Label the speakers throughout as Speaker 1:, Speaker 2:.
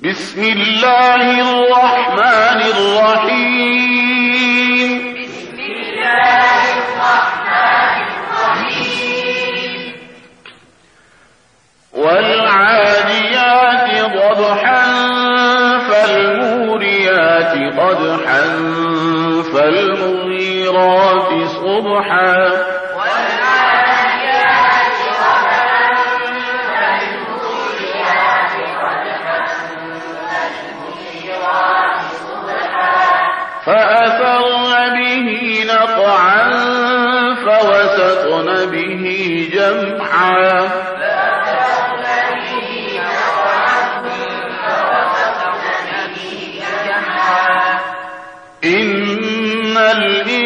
Speaker 1: بسم الله الرحمن الرحيم.
Speaker 2: بسم الله الرحمن الرحيم
Speaker 1: والعاديات ضبحا فالموريات قدحا فالمغيرات صبحا. فوسطن به جمعا. إن الإنسان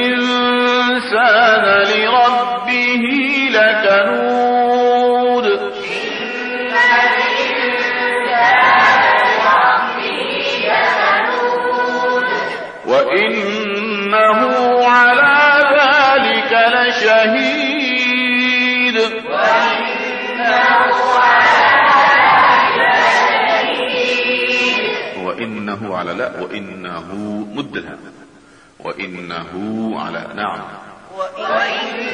Speaker 1: وإنه على لا وإنه مدها وإنه على نعم.
Speaker 2: وإنه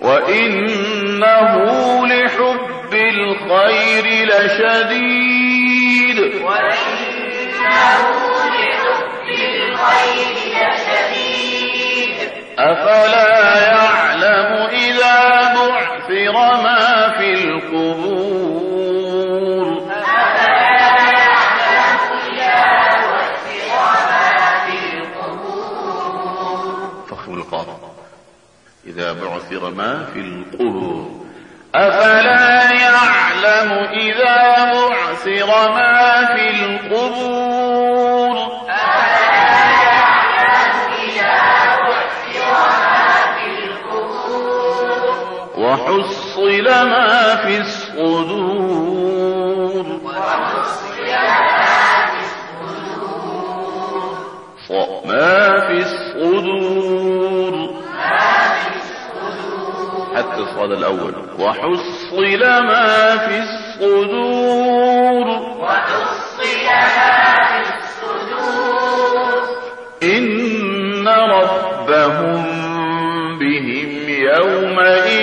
Speaker 1: وإنه لحب الخير لشديد.
Speaker 2: وإنه
Speaker 1: أفلا يعلم إذا بعثر ما في القبور. فخم القاف إذا بعثر ما في القبور. أفلا يعلم إذا بعثر ما في القبور وحصل ما في الصدور.
Speaker 2: ما في الصدور.
Speaker 1: حتى الصاد الأول. وحصل ما في الصدور
Speaker 2: وحصل ما في الصدور.
Speaker 1: إن ربهم بهم يومئذ